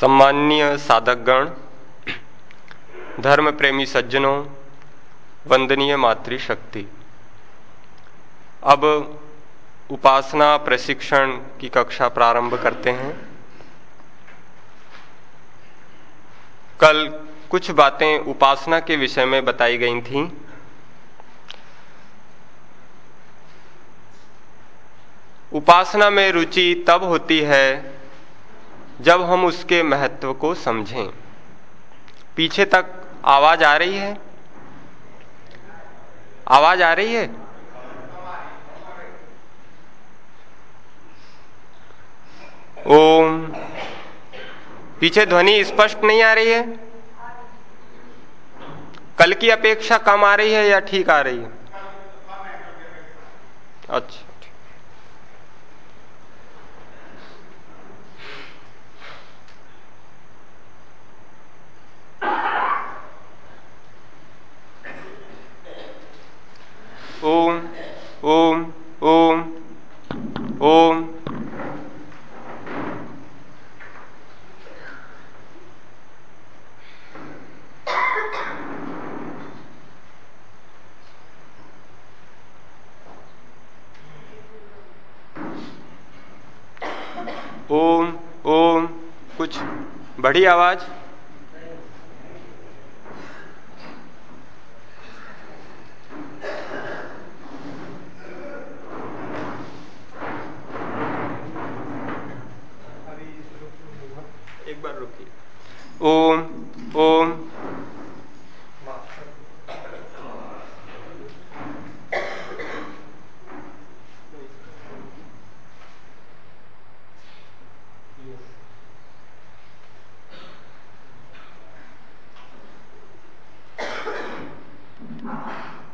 सम्माननीय साधकगण धर्म प्रेमी सज्जनों, वंदनीय मातृशक्ति। अब उपासना प्रशिक्षण की कक्षा प्रारंभ करते हैं। कल कुछ बातें उपासना के विषय में बताई गई थीं। उपासना में रुचि तब होती है जब हम उसके महत्व को समझें। पीछे तक आवाज़ आ रही है? आवाज़ आ रही है? ओम। पीछे ध्वनि स्पष्ट नहीं आ रही है? कल की अपेक्षा कम आ रही है या ठीक आ रही है? अच्छा। ओम ओम ओम ओम। ओम ओम कुछ बड़ी आवाज़ एक बार रुकिए ओम ओम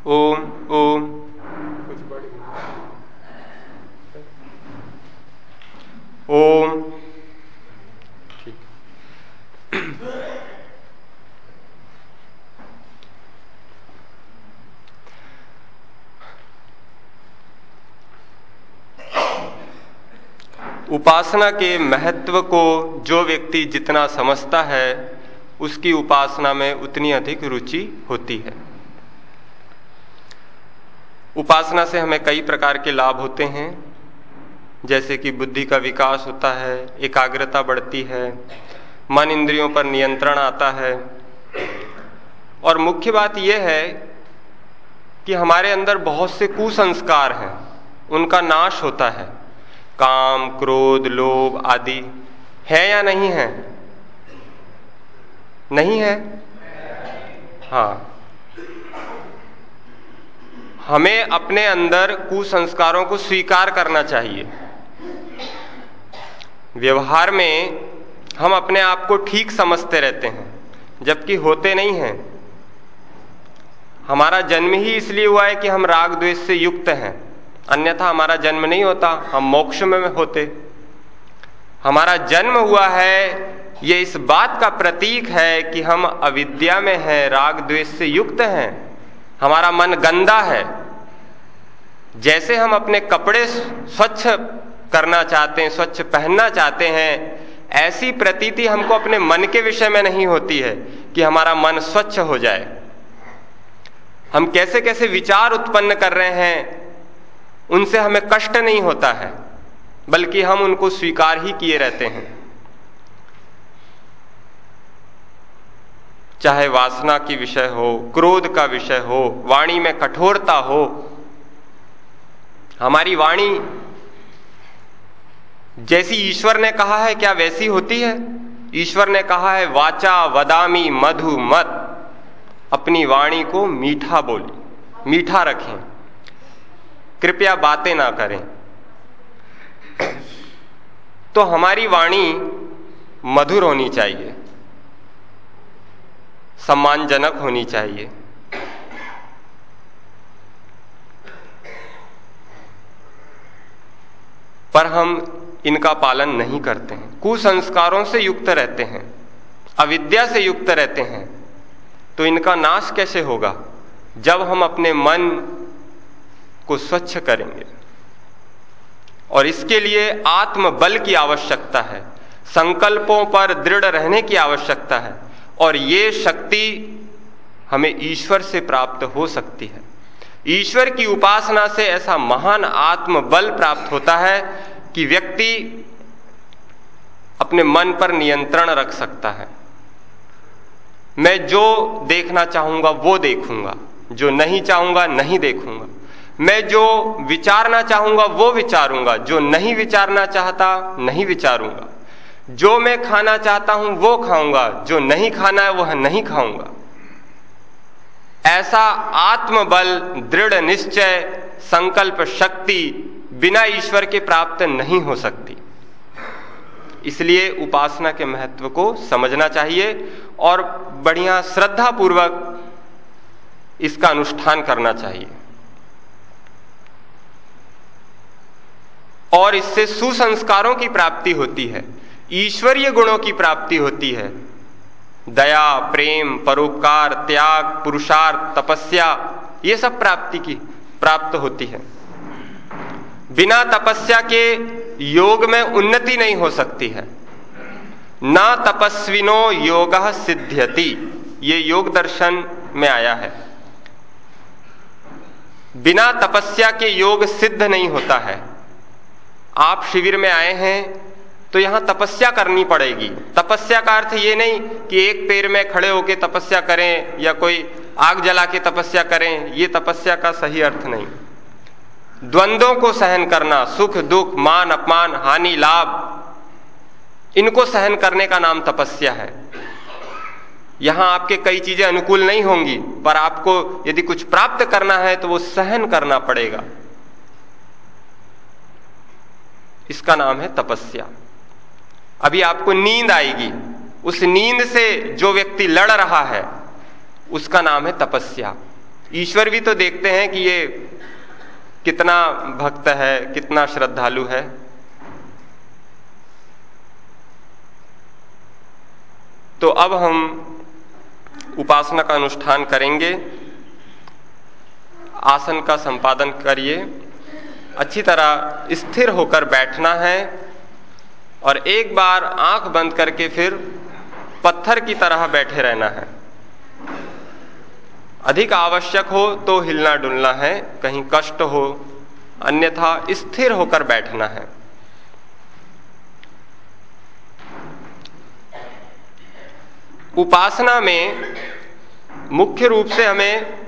ओम ओम कुछ बड़ी ओम ठीक उपासना के महत्व को जो व्यक्ति जितना समझता है, उसकी उपासना में उतनी अधिक रुचि होती है। उपासना से हमें कई प्रकार के लाभ होते हैं, जैसे कि बुद्धि का विकास होता है, एकाग्रता बढ़ती है, मन इंद्रियों पर नियंत्रण आता है। और मुख्य बात यह है कि हमारे अंदर बहुत से कुसंस्कार हैं, उनका नाश होता है। काम, क्रोध, लोभ आदि। है या नहीं है? नहीं है? हाँ। हमें अपने अंदर कुसंस्कारों को स्वीकार करना चाहिए। व्यवहार में हम अपने आप को ठीक समझते रहते हैं, जबकि होते नहीं हैं। हमारा जन्म ही इसलिए हुआ है कि हम राग द्वेष से युक्त हैं। अन्यथा हमारा जन्म नहीं होता, हम मोक्ष में होते। हमारा जन्म हुआ है, ये इस बात का प्रतीक है कि हम अविद्या में हैं, राग द्वेष से युक्त हैं। हमारा मन गंदा है। जैसे हम अपने कपड़े स्वच्छ करना चाहते हैं, स्वच्छ पहनना चाहते हैं, ऐसी प्रतीति हमको अपने मन के विषय में नहीं होती है कि हमारा मन स्वच्छ हो जाए। हम कैसे कैसे विचार उत्पन्न कर रहे हैं उनसे हमें कष्ट नहीं होता है, बल्कि हम उनको स्वीकार ही किए रहते हैं। चाहे वासना की विषय हो, क्रोध का विषय हो, वाणी में कठोरता हो, हमारी वाणी जैसी ईश्वर ने कहा है, क्या वैसी होती है? ईश्वर ने कहा है, वाचा वदामी मधु मत। अपनी वाणी को मीठा बोले, मीठा रखें। कृपया बातें ना करें। तो हमारी वाणी मधुर होनी चाहिए, सम्मानजनक होनी चाहिए। पर हम इनका पालन नहीं करते हैं। कुसंस्कारों से युक्त रहते हैं, अविद्या से युक्त रहते हैं। तो इनका नाश कैसे होगा? जब हम अपने मन को स्वच्छ करेंगे। और इसके लिए आत्म बल की आवश्यकता है, संकल्पों पर दृढ़ रहने की आवश्यकता है, और ये शक्ति हमें ईश्वर से प्राप्त हो सकती है। ईश्वर की उपासना से ऐसा महान आत्म बल प्राप्त होता है कि व्यक्ति अपने मन पर नियंत्रण रख सकता है। मैं जो देखना चाहूँगा, वो देखूँगा, जो नहीं चाहूँगा, नहीं देखूँगा। मैं जो विचारना चाहूँगा, वो विचारूँगा। जो नहीं विचारना चाहता, नहीं विचारूँगा। जो मैं खाना चाहता हूँ, वो खाऊँगा। जो नहीं खाना है, वह नहीं खाऊँगा। ऐसा आत्मबल, दृढ़ निश्चय, संकल्प शक्ति बिना ईश्वर के प्राप्त नहीं हो सकती। इसलिए उपासना के महत्व को समझना चाहिए और बढ़िया श्रद्धा पूर्वक इसका अनुष्ठान करना चाहिए। और इससे सुसंस्कारों की प्राप्ति होती है, ईश्वरीय गुणों की प्राप्ति होती है। दया, प्रेम, परोपकार, त्याग, पुरुषार्थ, तपस्या, ये सब प्राप्ति की, प्राप्त होती है। बिना तपस्या के योग में उन्नति नहीं हो सकती है। न तपस्विनो योग सिद्ध्यति, ये योग दर्शन में आया है। बिना तपस्या के योग सिद्ध नहीं होता है। आप शिविर में आए हैं तो यहाँ तपस्या करनी पड़ेगी। तपस्या का अर्थ ये नहीं कि एक पैर में खड़े होकर तपस्या करें या कोई आग जला के तपस्या करें, ये तपस्या का सही अर्थ नहीं। द्वंद्वों को सहन करना, सुख, दुख, मान, अपमान, हानि, लाभ, इनको सहन करने का नाम तपस्या है। यहाँ आपके कई चीज़ें अनुकूल नहीं होंगी, पर आपको यदि कुछ प्राप्त करना है तो वो सहन करना पड़ेगा। इसका नाम है तपस्या। अभी आपको नींद आएगी। उस नींद से जो व्यक्ति लड़ रहा है, उसका नाम है तपस्या। ईश्वर भी तो देखते हैं कि ये कितना भक्त है, कितना श्रद्धालु है। तो अब हम उपासना का अनुष्ठान करेंगे। आसन का संपादन करिए। अच्छी तरह स्थिर होकर बैठना है और एक बार आँख बंद करके फिर पत्थर की तरह बैठे रहना है। अधिक आवश्यक हो तो हिलना डुलना है, कहीं कष्ट हो, अन्यथा स्थिर होकर बैठना है। उपासना में मुख्य रूप से हमें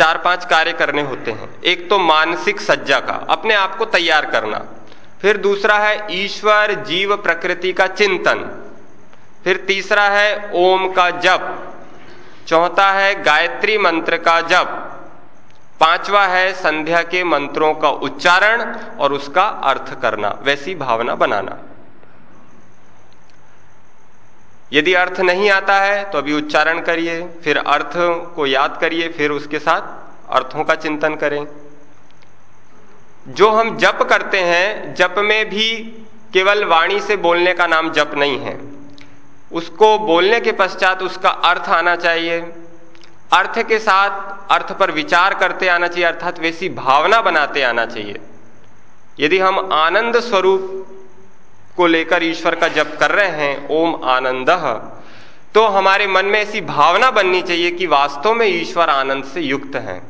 चार पाँच कार्य करने होते हैं। एक तो मानसिक सज्जा का, अपने आप को तैयार करना। फिर दूसरा है ईश्वर जीव प्रकृति का चिंतन। फिर तीसरा है ओम का जप। चौथा है गायत्री मंत्र का जप। पांचवा है संध्या के मंत्रों का उच्चारण और उसका अर्थ करना, वैसी भावना बनाना। यदि अर्थ नहीं आता है तो अभी उच्चारण करिए, फिर अर्थ को याद करिए, फिर उसके साथ अर्थों का चिंतन करें। जो हम जप करते हैं, जप में भी केवल वाणी से बोलने का नाम जप नहीं है। उसको बोलने के पश्चात उसका अर्थ आना चाहिए। अर्थ के साथ अर्थ पर विचार करते आना चाहिए, अर्थात वैसी भावना बनाते आना चाहिए। यदि हम आनंद स्वरूप को लेकर ईश्वर का जप कर रहे हैं, ओम आनंद। तो हमारे मन में ऐसी भावना बननी चाहिए कि वास्तव में ईश्वर आनंद से युक्त हैं।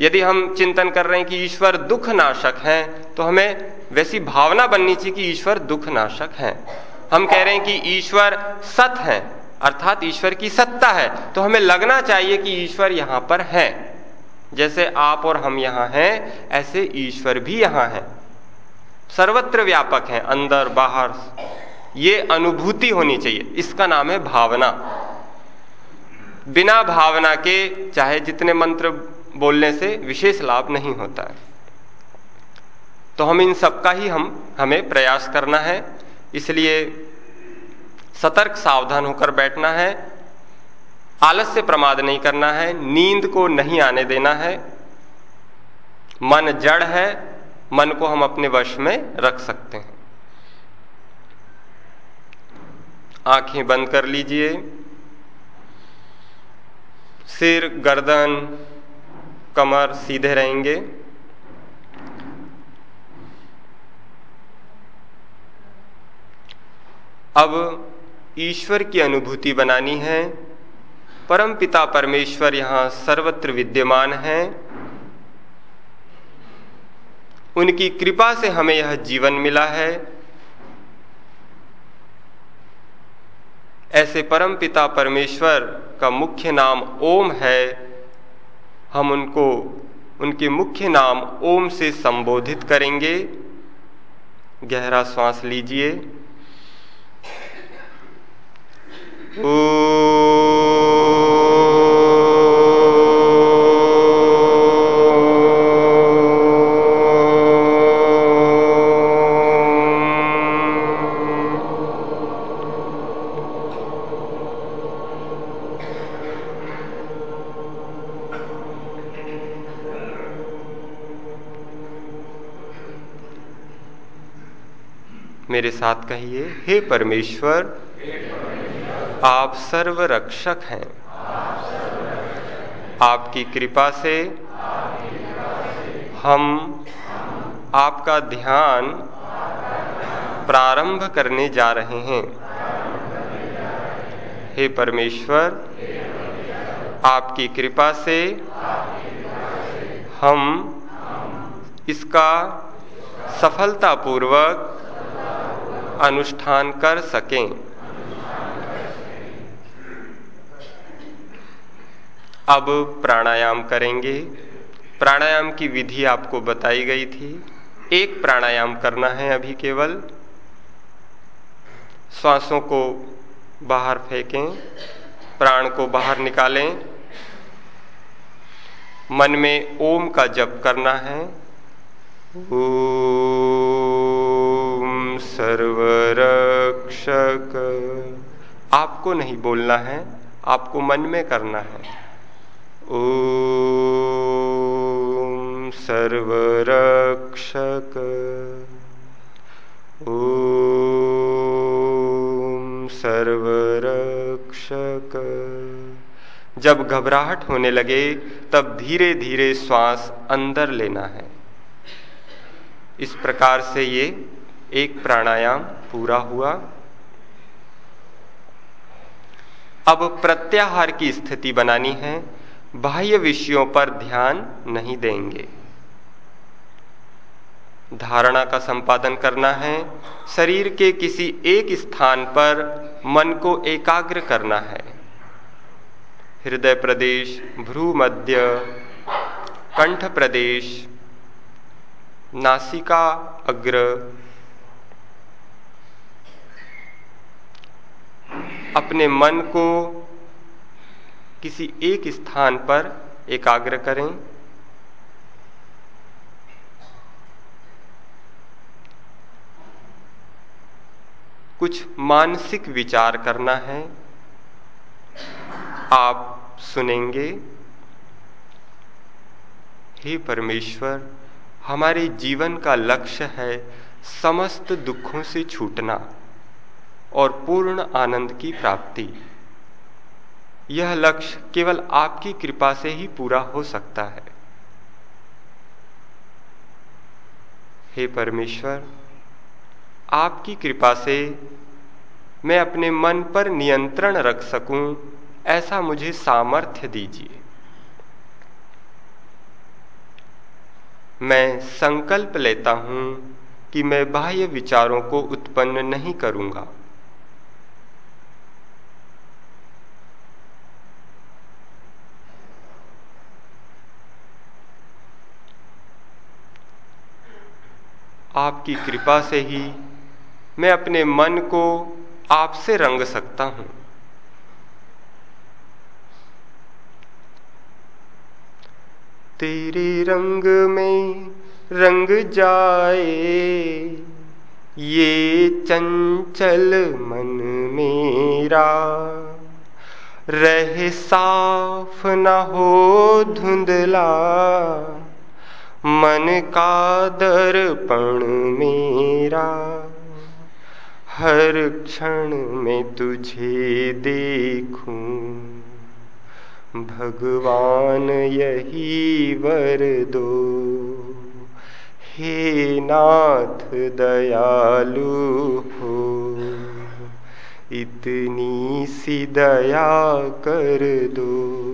यदि हम चिंतन कर रहे हैं कि ईश्वर दुख नाशक हैं तो हमें वैसी भावना बननी चाहिए कि ईश्वर दुख नाशक हैं। हम कह रहे हैं कि ईश्वर सत है, अर्थात ईश्वर की सत्ता है। तो हमें लगना चाहिए कि ईश्वर यहाँ पर है। जैसे आप और हम यहाँ हैं, ऐसे ईश्वर भी यहाँ हैं। सर्वत्र व्यापक है, अंदर, बाहर। ये अनुभूति होनी चाहिए। इसका नाम है भावना। बिना भावना के, चाहे जितने मंत्र बोलने से विशेष लाभ नहीं होता है। तो हम इन सब का ही हम, हमें प्रयास करना है। इसलिए सतर्क सावधान होकर बैठना है। आलस्य प्रमाद नहीं करना है। नींद को नहीं आने देना है। मन जड़ है। मन को हम अपने वश में रख सकते हैं। आँखें बंद कर लीजिए। सिर, गर्दन, कमर सीधे रहेंगे। अब ईश्वर की अनुभूति बनानी है। परम पिता परमेश्वर यहाँ सर्वत्र विद्यमान हैं। उनकी कृपा से हमें यह जीवन मिला है। ऐसे परम पिता परमेश्वर का मुख्य नाम ओम है। हम उनको, उनके मुख्य नाम ओम से संबोधित करेंगे। गहरा श्वास लीजिए। मेरे साथ कहिए, हे परमेश्वर, आप सर्व रक्षक हैं। आपकी कृपा से हम आपका ध्यान प्रारंभ करने जा रहे हैं। हे परमेश्वर, आपकी कृपा से हम इसका सफलतापूर्वक अनुष्ठान कर सकें। अब प्राणायाम करेंगे। प्राणायाम की विधि आपको बताई गई थी। एक प्राणायाम करना है अभी केवल। श्वासों को बाहर फेंकें, प्राण को बाहर निकालें। मन में ओम का जप करना है। ओम सर्वरक्षक। आपको नहीं बोलना है, आपको मन में करना है। ओम सर्वरक्षक। ओम सर्वरक्षक। जब घबराहट होने लगे, तब धीरे धीरे श्वास अंदर लेना है। इस प्रकार से ये एक प्राणायाम पूरा हुआ। अब प्रत्याहार की स्थिति बनानी है। बाह्य विषयों पर ध्यान नहीं देंगे। धारणा का संपादन करना है। शरीर के किसी एक स्थान पर मन को एकाग्र करना है। हृदय प्रदेश, भ्रू मध्य, कंठ प्रदेश, नासिका अग्र अपने मन को किसी एक स्थान पर एकाग्र करें। कुछ मानसिक विचार करना है। आप सुनेंगे, हे परमेश्वर, हमारे जीवन का लक्ष्य है समस्त दुखों से छूटना। और पूर्ण आनंद की प्राप्ति। यह लक्ष्य केवल आपकी कृपा से ही पूरा हो सकता है। हे परमेश्वर, आपकी कृपा से मैं अपने मन पर नियंत्रण रख सकूँ, ऐसा मुझे सामर्थ्य दीजिए। मैं संकल्प लेता हूँ कि मैं बाह्य विचारों को उत्पन्न नहीं करूँगा। आपकी कृपा से ही मैं अपने मन को आपसे रंग सकता हूँ। तेरे रंग में रंग जाए, ये चंचल मन मेरा। रह साफ़ न हो धुंधला मन का दर्पण मेरा, हर क्षण में तुझे देखूँ। भगवान, यही वर दो। हे नाथ, दयालु हो। इतनी सी दया कर दो।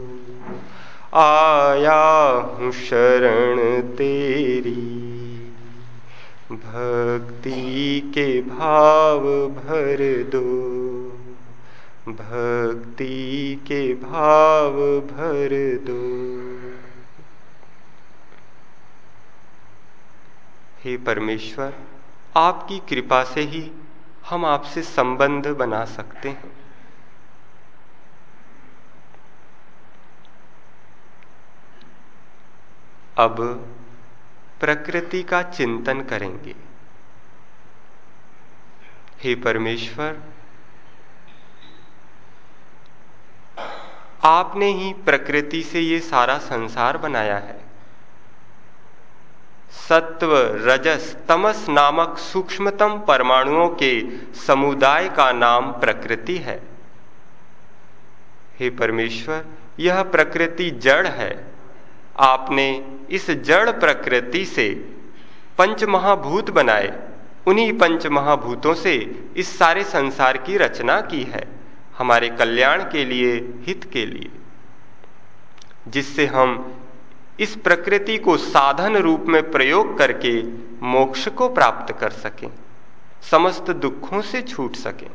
आया हूँ शरण तेरी। भक्ति के भाव भर दो। भक्ति के भाव भर दो। हे परमेश्वर, आपकी कृपा से ही हम आपसे संबंध बना सकते हैं। अब प्रकृति का चिंतन करेंगे। हे परमेश्वर, आपने ही प्रकृति से ये सारा संसार बनाया है। सत्व, रजस, तमस नामक सूक्ष्मतम परमाणुओं के समुदाय का नाम प्रकृति है। हे परमेश्वर, यह प्रकृति जड़ है। आपने इस जड़ प्रकृति से पंच महाभूत बनाए। उन्हीं पंच महाभूतों से इस सारे संसार की रचना की है, हमारे कल्याण के लिए, हित के लिए। जिससे हम इस प्रकृति को साधन रूप में प्रयोग करके मोक्ष को प्राप्त कर सकें, समस्त दुखों से छूट सकें।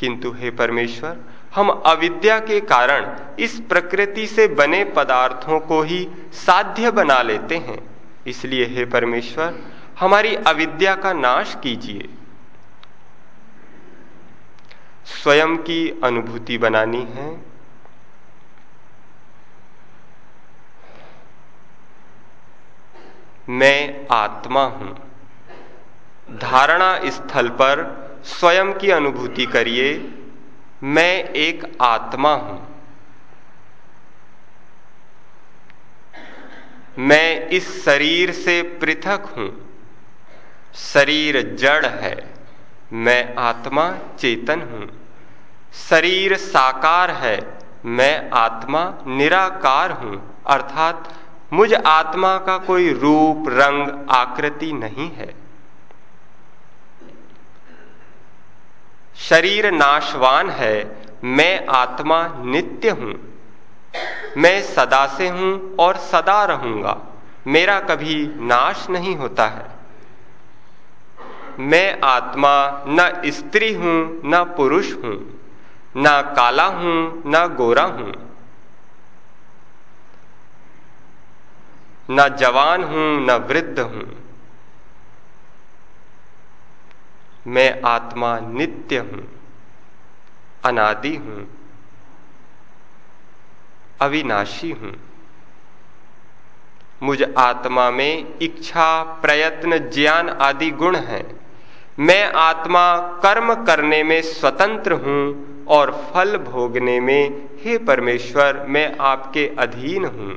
किंतु हे परमेश्वर हम अविद्या के कारण इस प्रकृति से बने पदार्थों को ही साध्य बना लेते हैं। इसलिए हे परमेश्वर, हमारी अविद्या का नाश कीजिए। स्वयं की अनुभूति बनानी है। मैं आत्मा हूँ। धारणा स्थल पर स्वयं की अनुभूति करिए। मैं एक आत्मा हूँ। मैं इस शरीर से पृथक हूँ। शरीर जड़ है। मैं आत्मा चेतन हूँ। शरीर साकार है। मैं आत्मा निराकार हूँ। अर्थात मुझ आत्मा का कोई रूप, रंग, आकृति नहीं है। शरीर नाशवान है, मैं आत्मा नित्य हूँ। मैं सदा से हूँ और सदा रहूँगा। मेरा कभी नाश नहीं होता है। मैं आत्मा न स्त्री हूँ, न पुरुष हूँ, न काला हूँ, न गोरा हूँ। न जवान हूँ, न वृद्ध हूँ। मैं आत्मा नित्य हूँ, अनादि हूँ, अविनाशी हूँ। मुझ आत्मा में इच्छा, प्रयत्न, ज्ञान आदि गुण हैं। मैं आत्मा कर्म करने में स्वतंत्र हूँ और फल भोगने में, हे परमेश्वर, मैं आपके अधीन हूँ।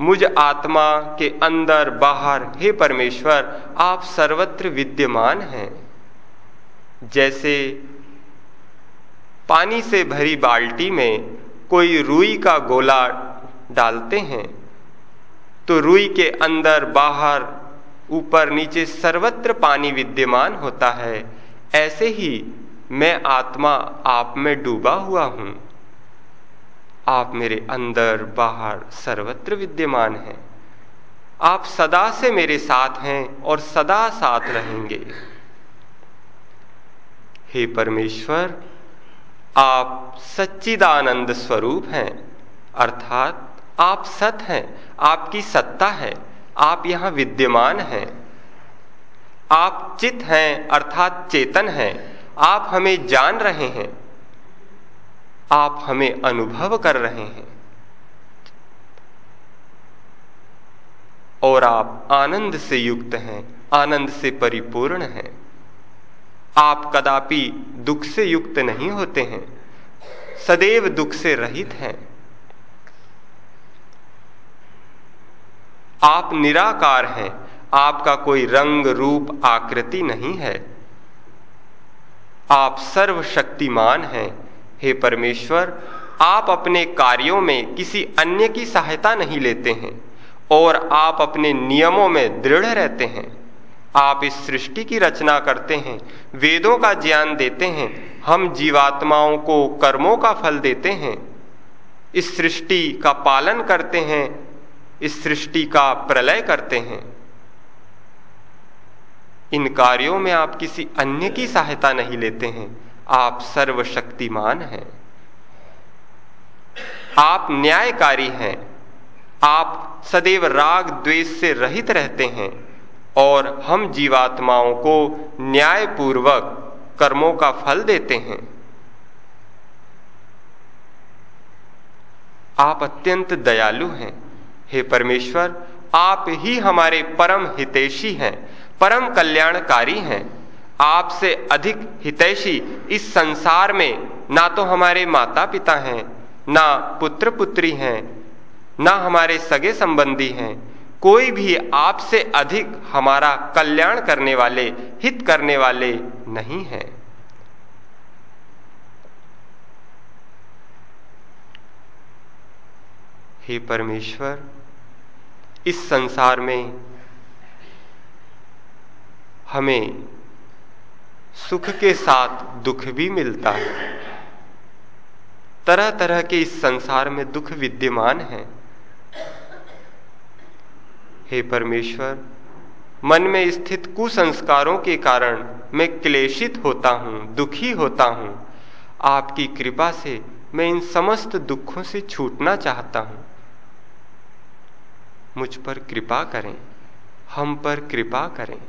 मुझ आत्मा के अंदर, बाहर, हे परमेश्वर, आप सर्वत्र विद्यमान हैं। जैसे पानी से भरी बाल्टी में कोई रुई का गोला डालते हैं तो रुई के अंदर, बाहर, ऊपर, नीचे सर्वत्र पानी विद्यमान होता है। ऐसे ही मैं आत्मा आप में डूबा हुआ हूँ। आप मेरे अंदर, बाहर सर्वत्र विद्यमान हैं। आप सदा से मेरे साथ हैं और सदा साथ रहेंगे। हे परमेश्वर, आप सच्चिदानंद स्वरूप हैं, अर्थात आप सत हैं, आपकी सत्ता है, आप यहाँ विद्यमान हैं। आप चित हैं, अर्थात चेतन हैं, आप हमें जान रहे हैं। आप हमें अनुभव कर रहे हैं। और आप आनंद से युक्त हैं, आनंद से परिपूर्ण हैं। आप कदापि दुख से युक्त नहीं होते हैं, सदैव दुख से रहित हैं। आप निराकार हैं, आपका कोई रंग रूप आकृति नहीं है। आप सर्वशक्तिमान हैं हे परमेश्वर, आप अपने कार्यों में किसी अन्य की सहायता नहीं लेते हैं, और आप अपने नियमों में दृढ़ रहते हैं। आप इस सृष्टि की रचना करते हैं, वेदों का ज्ञान देते हैं, हम जीवात्माओं को कर्मों का फल देते हैं। इस सृष्टि का पालन करते हैं, इस सृष्टि का प्रलय करते हैं। इन कार्यों में आप किसी अन्य की सहायता नहीं लेते हैं आप सर्वशक्तिमान हैं। आप न्यायकारी हैं। आप सदैव राग द्वेष से रहित रहते हैं और हम जीवात्माओं को न्यायपूर्वक कर्मों का फल देते हैं। आप अत्यंत दयालु हैं। हे परमेश्वर, आप ही हमारे परम हितेशी हैं, परम कल्याणकारी हैं। आपसे अधिक हितैषी इस संसार में ना तो हमारे माता पिता हैं, ना पुत्र पुत्री हैं, ना हमारे सगे संबंधी हैं। कोई भी आपसे अधिक हमारा कल्याण करने वाले, हित करने वाले नहीं हैं। हे परमेश्वर, इस संसार में हमें सुख के साथ दुख भी मिलता है। तरह तरह के इस संसार में दुख विद्यमान है। हे परमेश्वर, मन में स्थित कुसंस्कारों के कारण मैं क्लेशित होता हूँ, दुखी होता हूँ। आपकी कृपा से मैं इन समस्त दुखों से छूटना चाहता हूँ। मुझ पर कृपा करें, हम पर कृपा करें।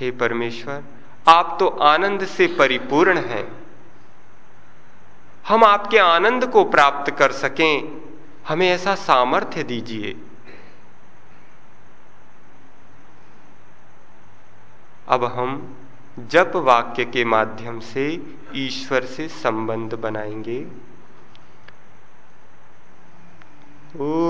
हे परमेश्वर, आप तो आनंद से परिपूर्ण हैं। हम आपके आनंद को प्राप्त कर सकें, हमें ऐसा सामर्थ्य दीजिए। अब हम जप वाक्य के माध्यम से ईश्वर से संबंध बनाएँगे। ओ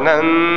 मेरे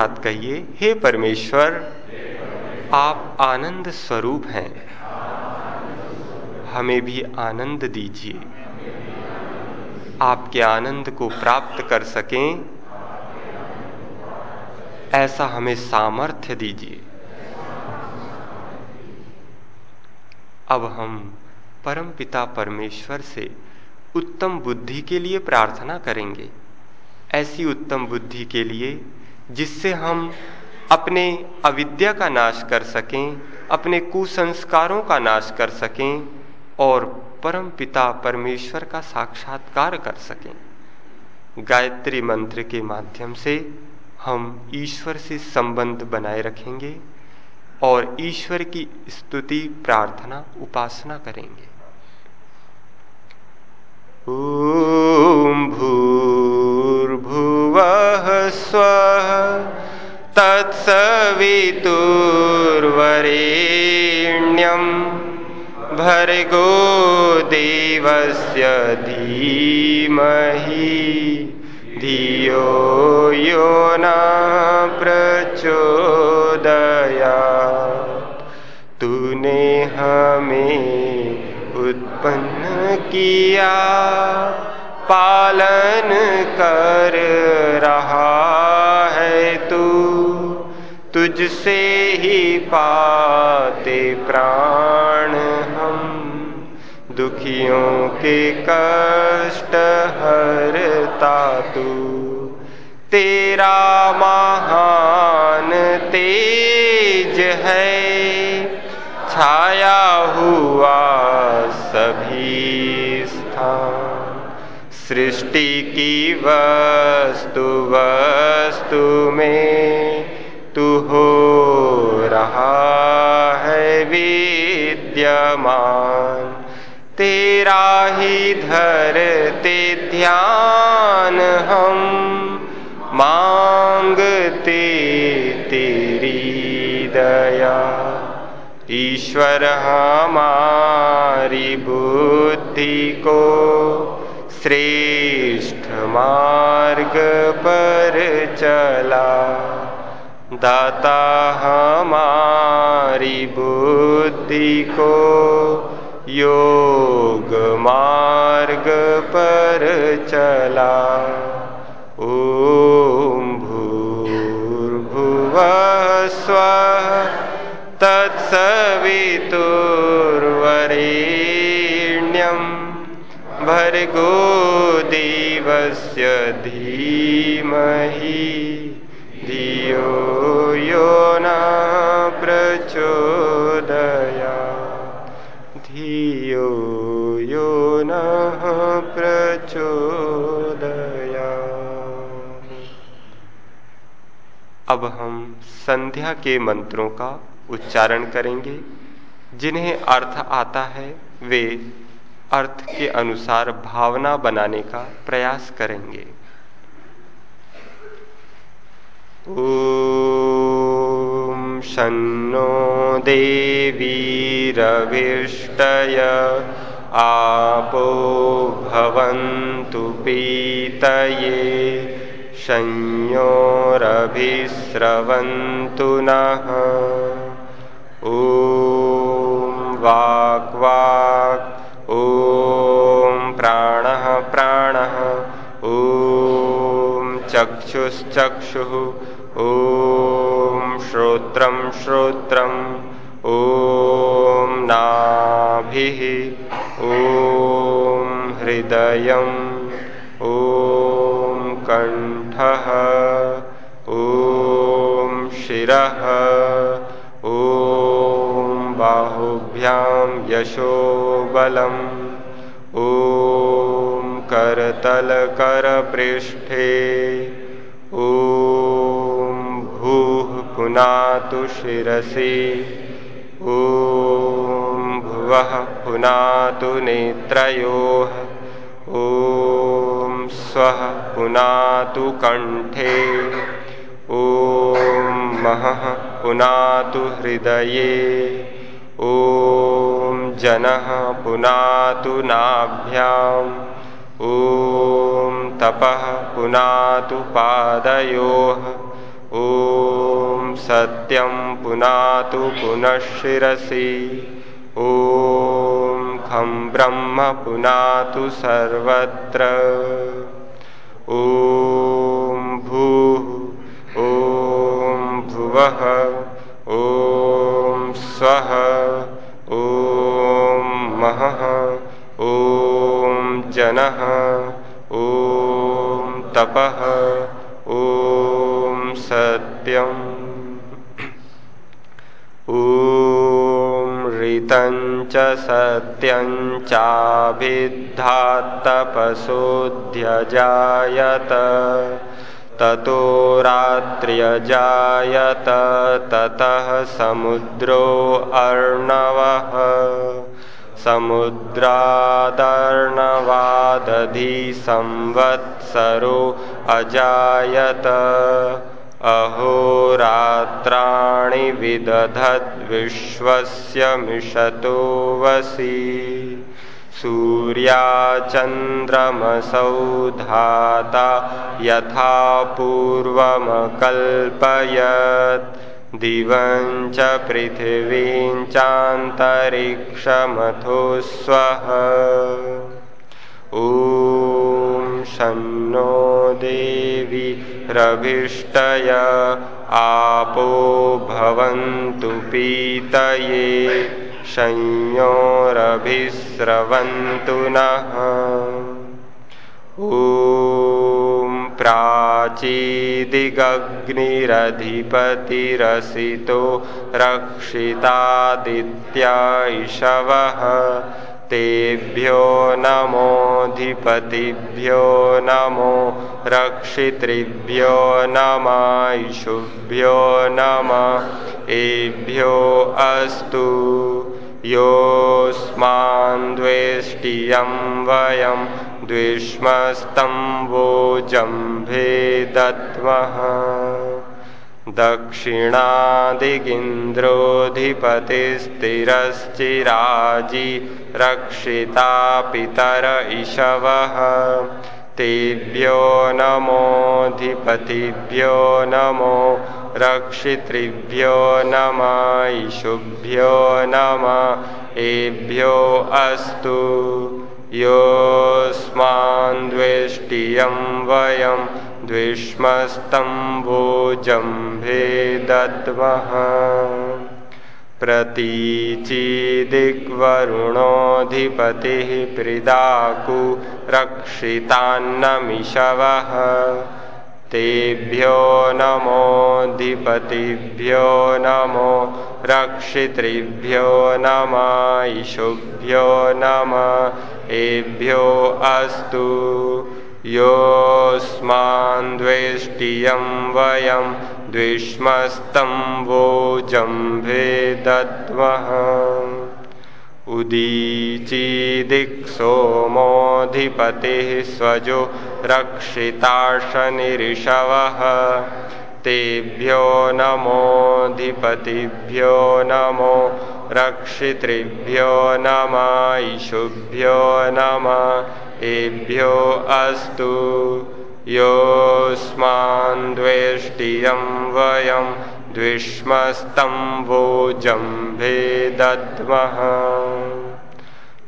साथ कहिए, हे परमेश्वर, आप आनंद स्वरूप हैं। हमें भी आनंद दीजिए। आपके आनंद को प्राप्त कर सकें, ऐसा हमें सामर्थ्य दीजिए। अब हम परम पिता परमेश्वर से उत्तम बुद्धि के लिए प्रार्थना करेंगे। ऐसी उत्तम बुद्धि के लिए जिससे हम अपने अविद्या का नाश कर सकें, अपने कुसंस्कारों का नाश कर सकें और परम पिता परमेश्वर का साक्षात्कार कर सकें। गायत्री मंत्र के माध्यम से हम ईश्वर से संबंध बनाए रखेंगे और ईश्वर की स्तुति, प्रार्थना, उपासना करेंगे। ओम भूर्भुव स्व तत्सवितुर्वरेण्यं भर्गो देवस्य धीमहि धियो यो न प्रचोदया तूने हमें उत्पन्न किया। पालन कर रहा है तू। तुझसे ही पाते प्राण हम। दुखियों के कष्ट हरता तू। तेरा महान तेज है। छाया हुआ सभी स्थान। सृष्टि की वस्तु वस्तु में तू हो रहा है विद्यमान। तेरा ही धरते ध्यान हम मांगते तेरी दया। ईश्वर हमारी बुद्धि को श्रेष्ठ मार्ग पर चला। दाता हमारी बुद्धि को योग मार्ग पर चला। ओम भूर्भुव स्व तत्सवितुर्वरेण्यं भर्गो देवस्य धीमहि, धियो यो न प्रचोदया धियो यो न प्रचोदया अब हम संध्या के मंत्रों का उच्चारण करेंगे। जिन्हें अर्थ आता है, वे अर्थ के अनुसार भावना बनाने का प्रयास करेंगे। ॐ शन्नो देवीरविष्टय आपो भवन्तु पीतये संयोरभिस्रवन्तु नः। चक्षुश्चक्षुः ॐ श्रोत्रं श्रोत्रम् ॐ नाभिः ॐ हृदयम् ॐ कण्ठः ॐ शिरः ॐ बाहुभ्यां यशोबलम् ॐ करतलकरपृष्ठे पुनातु शिरसि। ॐ भुवः पुनातु नेत्रयोः। ॐ स्वः पुनातु कण्ठे। ॐ महः पुनातु हृदये। ॐ जनः पुनातु नाभ्याम् ॐ तपः ॐ सत्यं पुनातु पुनः शिरसि ॐ खं ब्रह्म पुनातु सर्वत्र। ॐ भूः ॐ भुवः च सत्यं चाभिद्धात्तपसोऽध्यजायत ततो रात्र्यजायत ततः समुद्रो अर्णवः समुद्रादर्णवादधि संवत्सरो अजायत अहोरात्राणि विदधद्विश्वस्य मिषतो वसि। सूर्याचन्द्रमसौ धाता यथा पूर्वमकल्पयत्। दिवं च पृथिवीं चान्तरिक्षमथो स्वः ॐ शन्नो देवी रभिष्टय आपो भवन्तु पीतये संयोरभिस्रवन्तु नः। ॐ प्राचीदिगग्निरधिपतिरसितो रक्षितादित्या इषवः तेभ्यो नमोऽधिपतिभ्यो नमो रक्षितृभ्यो नमायिषुभ्यो नम एभ्यो अस्तु योऽस्मान् द्वेष्टियं वयं द्विष्मस्तम्बोजम्भे दद्मः दक्षिणादिगिन्द्रोऽधिपतिस्थिरश्चिराजि रक्षिता पितर इषवः तेभ्यो नमोऽधिपतिभ्यो नमो रक्षितृभ्यो नम ईशुभ्यो नम एभ्यो अस्तु। योऽस्मान् द्वेष्टियं वयं द्विष्मस्तम्भोजम्भे दद्मः प्रतीचिदिग्वरुणोऽधिपतिः प्रिदाकु रक्षितान्नमिषवः। तेभ्यो नमोऽधिपतिभ्यो नमो रक्षितृभ्यो नम ईशुभ्यो नम एभ्यो अस्तु। योऽस्मान् द्वेष्टियं वयं द्विष्मस्तम्भोजम्भे दद्मः उदीचीदिक्सोमोऽधिपतिः स्वजो रक्षिताशनिऋषवः तेभ्यो नमोऽधिपतिभ्यो नमो रक्षितृभ्यो नम ईशुभ्यो नम। एभ्यो अस्तु। योऽस्मान् द्वेष्टियं वयं द्विष्मस्तम्भोजम्भे दद्मः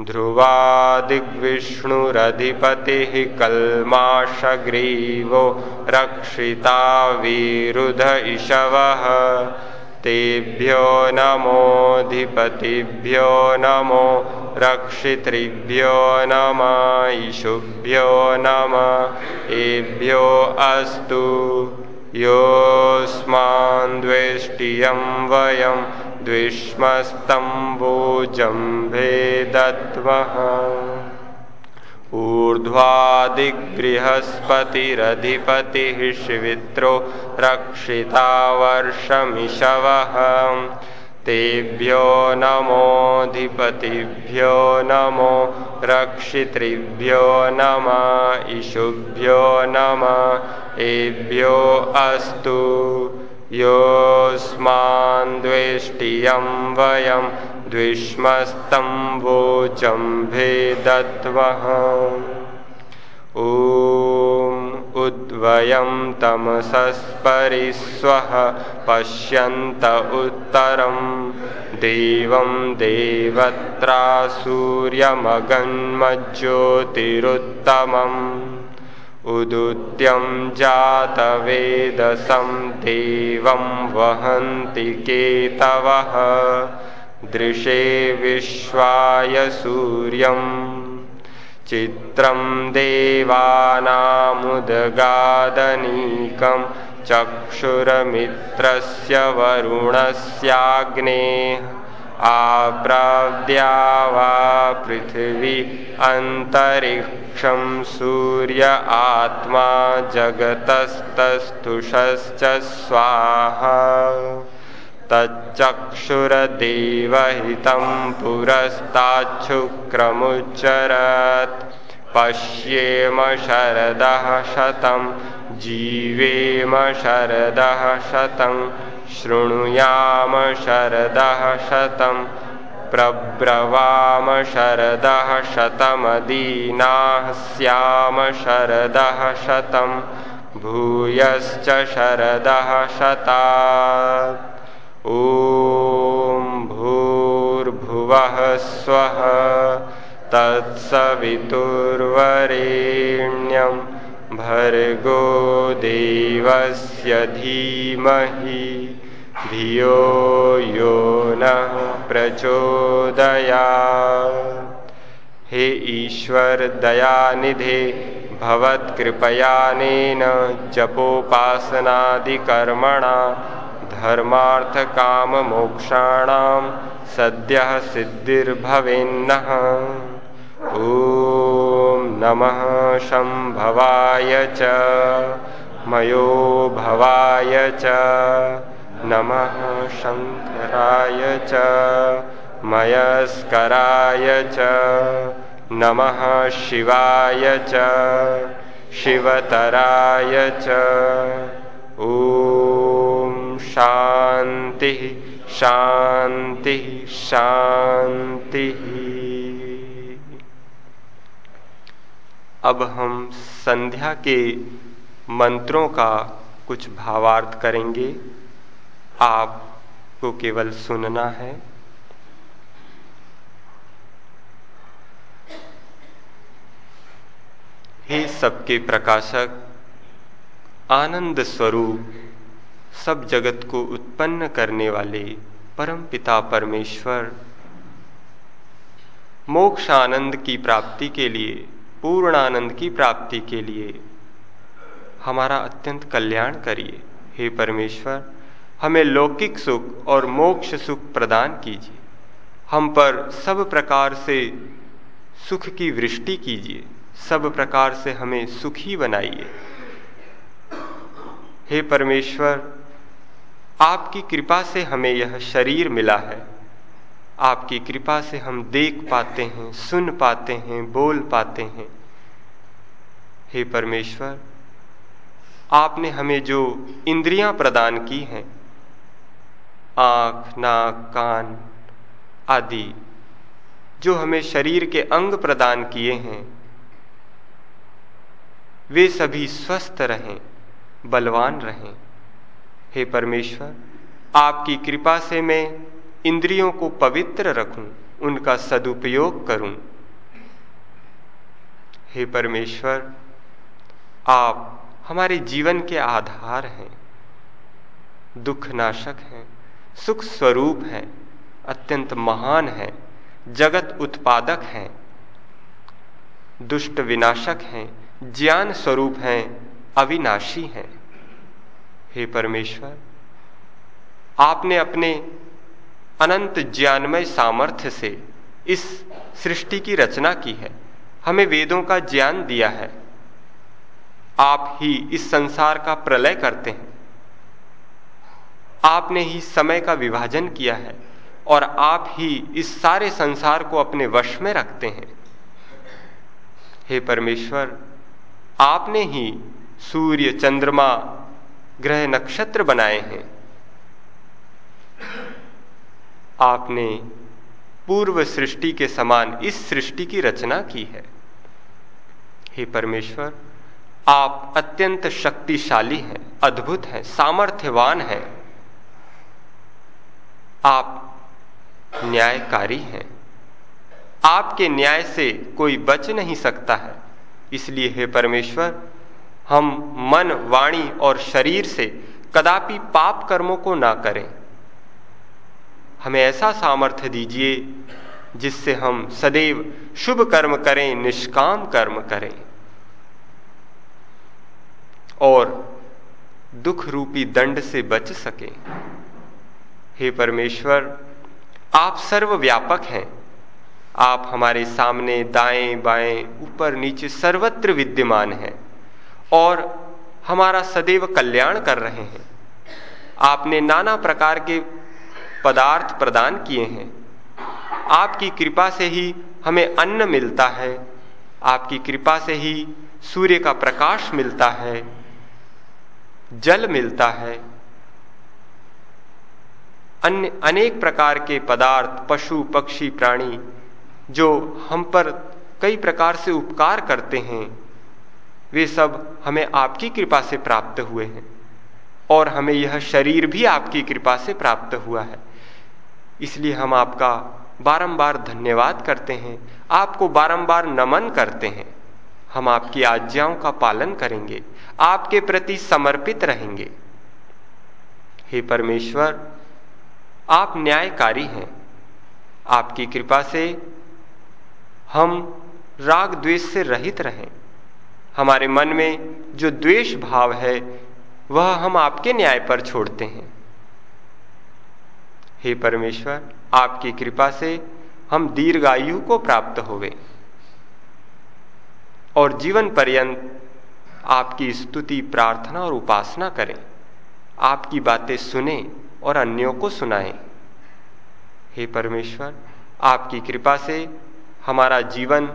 ध्रुवादिग्विष्णुरधिपतिः कल्माषग्रीवो रक्षिता विरुध इषवः। तेभ्यो नमोऽधिपतिभ्यो नमो रक्षितृभ्यो नम ईशुभ्यो नम एभ्यो अस्तु। योऽस्मान् द्वेष्टियं वयं द्विष्मस्तम्भोजम्भे दद्मः ऊर्ध्वादिगृहस्पतिरधिपतिः शिवित्रो रक्षिता वर्षमिषवः तेभ्यो नमोऽधिपतिभ्यो नमो रक्षितृभ्यो नम ईशुभ्यो नम एभ्यो अस्तु। योऽस्मान् द्वेष्टियं वयं द्विष्मस्तम्भोजम्भे दद्मः ॐ उद्वयं तमसस्परिस्वः पश्यन्त उत्तरं। देवं देवत्रा सूर्यमगन्मज्योतिरुत्तमम्। उदुत्यं जातवेदसं देवं वहन्ति केतवः। दृशे विश्वाय सूर्यम् चित्रं देवानामुदगादनीकं चक्षुरमित्रस्य वरुणस्याग्नेः आप्राव्द्या वा पृथिवी अन्तरिक्षं सूर्य आत्मा जगतस्तस्तुषश्च स्वाहा तच्चक्षुरदेवहितं पुरस्ताच्छुक्रमुच्चरत्। पश्येम शरदः शतं जीवेम शरदः शतं शृणुयाम शरदः शतं प्रब्रवाम शरदः शतमदीनाः स्याम शरदः शतं भूयश्च शरदः शतात् ॐ भूर्भुवः स्वः तत्सवितुर्वरेण्यं भर्गो देवस्य धीमहि। धियो यो नः प्रचोदया हे ईश्वर दयानिधे भवत्कृपयानेन जपोपासनादिकर्मणा धर्मार्थकाममोक्षाणां सद्यः सिद्धिर्भवेन्नः। ॐ नमः शम्भवाय च। मयो भवाय च। नमः शङ्कराय च। मयस्कराय च। नमः शिवाय च। शिवतराय च। ॐ शान्तिः शांति शांति। अब हम संध्या के मंत्रों का कुछ भावार्थ करेंगे। आपको केवल सुनना है। हे सबके प्रकाशक, आनंद स्वरूप सब जगत को उत्पन्न करने वाले परम पिता परमेश्वर। मोक्ष आनंद की प्राप्ति के लिए पूर्ण आनंद की प्राप्ति के लिए हमारा अत्यंत कल्याण करिए। हे परमेश्वर, हमें लौकिक सुख और मोक्ष सुख प्रदान कीजिए। हम पर सब प्रकार से सुख की वृष्टि कीजिए। सब प्रकार से हमें सुखी बनाइए। हे परमेश्वर आपकी कृपा से हमें यह शरीर मिला है। आपकी कृपा से हम देख पाते हैं, सुन पाते हैं, बोल पाते हैं। हे परमेश्वर, आपने हमें जो इंद्रियाँ प्रदान की हैं, आँख, नाक, कान आदि, जो हमें शरीर के अंग प्रदान किए हैं, वे सभी स्वस्थ रहें, बलवान रहें। हे परमेश्वर, आपकी कृपा से मैं इंद्रियों को पवित्र रखूँ, उनका सदुपयोग करूँ। हे परमेश्वर, आप हमारे जीवन के आधार हैं दुख नाशक हैं, सुख स्वरूप हैं, अत्यंत महान हैं, जगत उत्पादक हैं, दुष्ट विनाशक हैं, ज्ञान स्वरूप हैं, अविनाशी हैं। हे परमेश्वर, आपने अपने अनंत ज्ञानमय सामर्थ्य से इस सृष्टि की रचना की है। हमें वेदों का ज्ञान दिया है। आप ही इस संसार का प्रलय करते हैं। आपने ही समय का विभाजन किया है और आप ही इस सारे संसार को अपने वश में रखते हैं। हे परमेश्वर, आपने ही सूर्य, चंद्रमा ग्रह नक्षत्र बनाए हैं। आपने पूर्व सृष्टि के समान इस सृष्टि की रचना की है। हे परमेश्वर, आप अत्यंत शक्तिशाली हैं, अद्भुत हैं, सामर्थ्यवान हैं। आप न्यायकारी हैं। आपके न्याय से कोई बच नहीं सकता है। इसलिए हे परमेश्वर हम मन, वाणी और शरीर से कदापि पाप कर्मों को ना करें। हमें ऐसा सामर्थ्य दीजिए, जिससे हम सदैव शुभ कर्म करें, निष्काम कर्म करें। और दुख रूपी दंड से बच सके। हे परमेश्वर, आप सर्वव्यापक हैं। आप हमारे सामने दाएँ, बाएँ, ऊपर, नीचे सर्वत्र विद्यमान हैं। और हमारा सदैव कल्याण कर रहे हैं। आपने नाना प्रकार के पदार्थ प्रदान किए हैं। आपकी कृपा से ही हमें अन्न मिलता है। आपकी कृपा से ही सूर्य का प्रकाश मिलता है। जल मिलता है। अन्य, अनेक प्रकार के पदार्थ, पशु, पक्षी, प्राणी, जो हम पर कई प्रकार से उपकार करते हैं। वे सब हमें आपकी कृपा से प्राप्त हुए हैं और हमें यह शरीर भी आपकी कृपा से प्राप्त हुआ है। इसलिए हम आपका बारंबार धन्यवाद करते हैं, आपको बारंबार नमन करते हैं। हम आपकी आज्ञाओं का पालन करेंगे, आपके प्रति समर्पित रहेंगे। हे परमेश्वर, आप न्यायकारी हैं। आपकी कृपा से हम राग द्वेष से रहित रहें। हमारे मन में जो द्वेष भाव है, वह हम आपके न्याय पर छोड़ते हैं। हे परमेश्वर, आपकी कृपा से हम दीर्घायु को प्राप्त होवे और जीवन पर्यंत आपकी स्तुति, प्रार्थना और उपासना करें। आपकी बातें सुने और अन्यों को सुनाएँ। हे परमेश्वर, आपकी कृपा से हमारा जीवन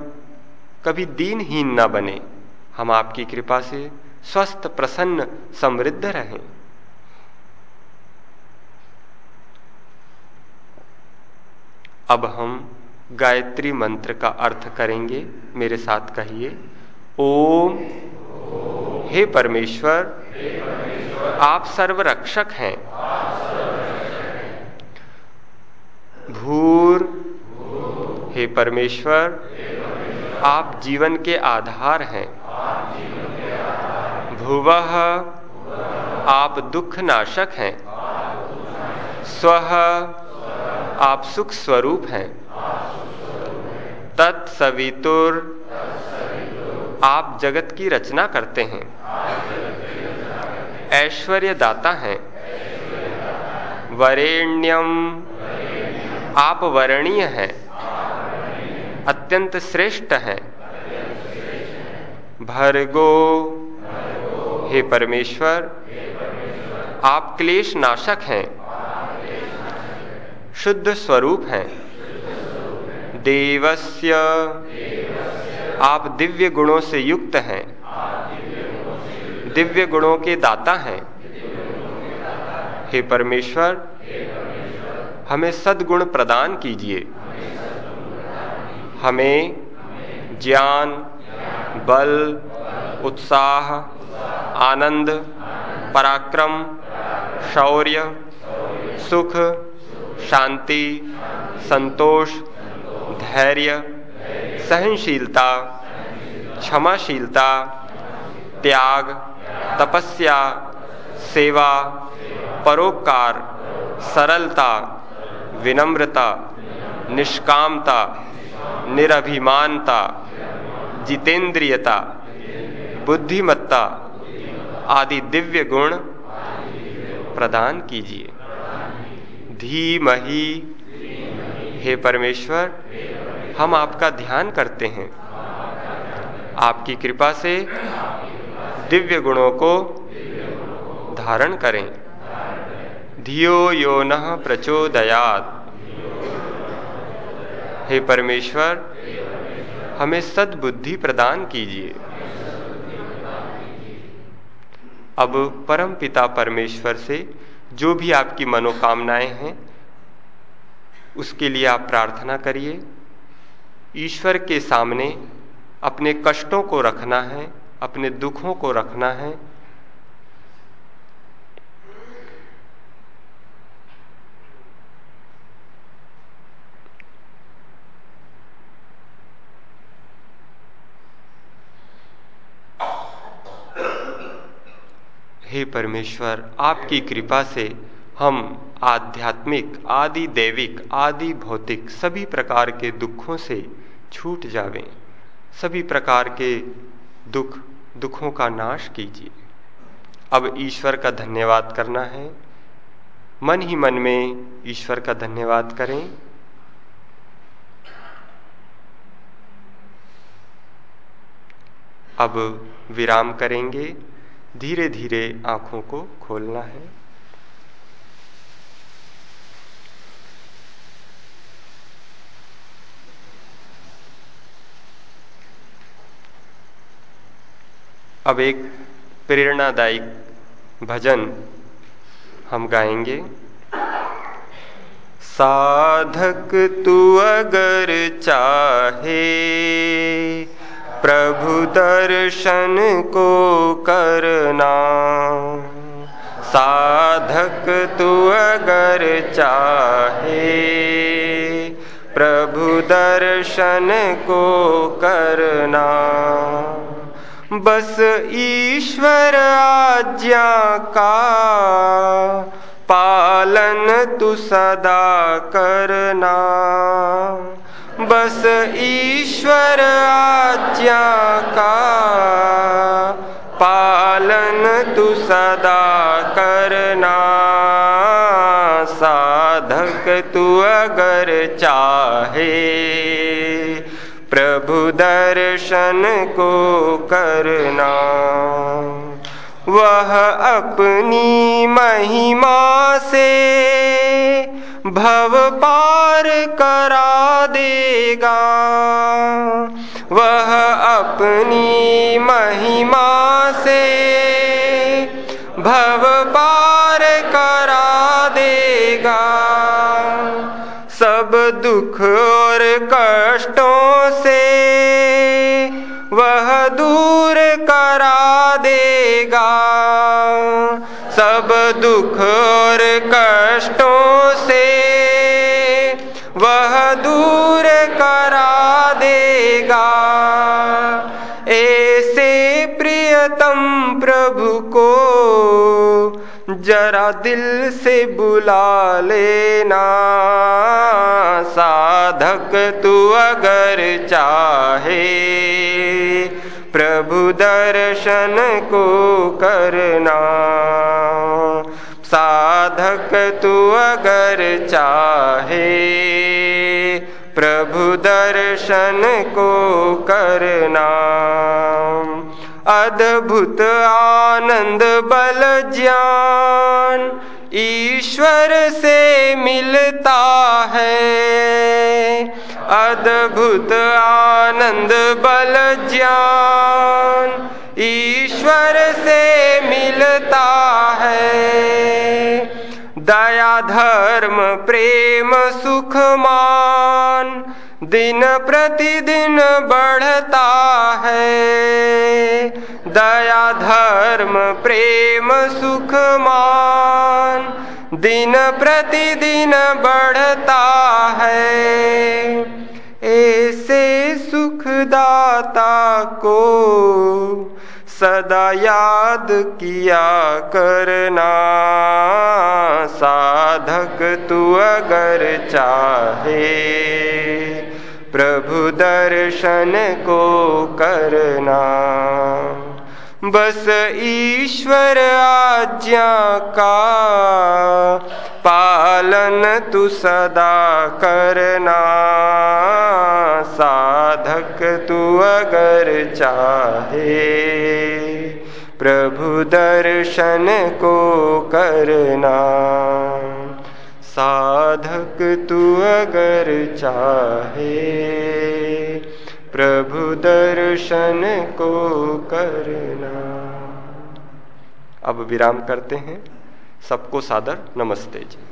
कभी दीनहीन न बने। हम आपकी कृपा से स्वस्थ, प्रसन्न, समृद्ध रहें। अब हम गायत्री मंत्र का अर्थ करेंगे। मेरे साथ कहिए, ओम, हे परमेश्वर, आप सर्वरक्षक हैं। भूर, हे परमेश्वर, आप जीवन के आधार हैं। भुव आप दुख नाशक हैं। स्व आप सुख स्वरूप हैं। तत्सवितुर आप जगत की रचना करते हैं। ऐश्वर्य दाता हैं। वरेण्यम आप वरणीय हैं। अत्यंत श्रेष्ठ हैं। भर्गो हे परमेश्वर, आप क्लेश नाशक हैं, शुद्ध स्वरूप हैं। देवस्य, आप दिव्य गुणों से युक्त हैं। दिव्य गुणों के दाता हैं। हे परमेश्वर, हमें सद्गुण प्रदान कीजिए। हमें ज्ञान, बल, उत्साह आनंद, पराक्रम, शौर्य, सुख, शांति, संतोष, धैर्य, सहनशीलता, क्षमाशीलता, त्याग, तपस्या, सेवा, परोपकार, सरलता, विनम्रता, निष्कामता, निरभिमानता, जितेंद्रियता, बुद्धिमत्ता आदि दिव्य गुण प्रदान कीजिए। धीमही, हे परमेश्वर, हम आपका ध्यान करते हैं। आपकी कृपा से दिव्य गुणों को धारण करें। धियो यो न प्रचोदयात। हे परमेश्वर, हमें सद्बुद्धि प्रदान कीजिए। अब परम पिता परमेश्वर से जो भी आपकी मनोकामनाएँ हैं, उसके लिए आप प्रार्थना करिए। ईश्वर के सामने अपने कष्टों को रखना है, अपने दुखों को रखना है हे परमेश्वर, आपकी कृपा से हम आध्यात्मिक, आदि दैविक, आदि भौतिक सभी प्रकार के दुखों से छूट जावें। सभी प्रकार के दुख, दुखों का नाश कीजिए। अब ईश्वर का धन्यवाद करना है। मन ही मन में ईश्वर का धन्यवाद करें। अब विराम करेंगे। धीरे धीरे आँखों को खोलना है। अब एक प्रेरणादायक भजन हम गाएँगे। साधक तू अगर चाहे प्रभु दर्शन को करना। साधक तू अगर चाहे, प्रभु दर्शन को करना। बस ईश्वर आज्ञा का पालन तू सदा करना। बस ईश्वर आज्ञा का पालन तू सदा करना। साधक तू अगर चाहे, प्रभु दर्शन को करना। वह अपनी महिमा से भव पार करा देगा। वह अपनी महिमा से भव पार करा देगा। सब दुख और कष्टों से वह दूर करा देगा। सब दुख और कष्टों से वह दूर करा देगा। ऐसे प्रियतम प्रभु को जरा दिल से बुला लेना, साधक तू अगर चाहे। प्रभु दर्शन को करना, साधक तू अगर चाहे। प्रभु दर्शन को करना। अद्भुत आनंद बल ज्ञान ईश्वर से मिलता है। अद्भुत आनंद बल ज्ञान ईश्वर से मिलता है। दया, धर्म, प्रेम सुख मान दिन प्रतिदिन बढ़ता है। दया, धर्म, प्रेम, सुख, मान दिन प्रतिदिन बढ़ता है। ऐसे सुखदाता को सदा याद किया करना साधक तू अगर चाहे। प्रभु दर्शन को करना। बस ईश्वर आज्ञा का पालन तू सदा करना। साधक तू अगर चाहे, प्रभु दर्शन को करना। साधक तू अगर चाहे, प्रभु दर्शन को करना। अब विराम करते हैं। सबको सादर नमस्ते जी।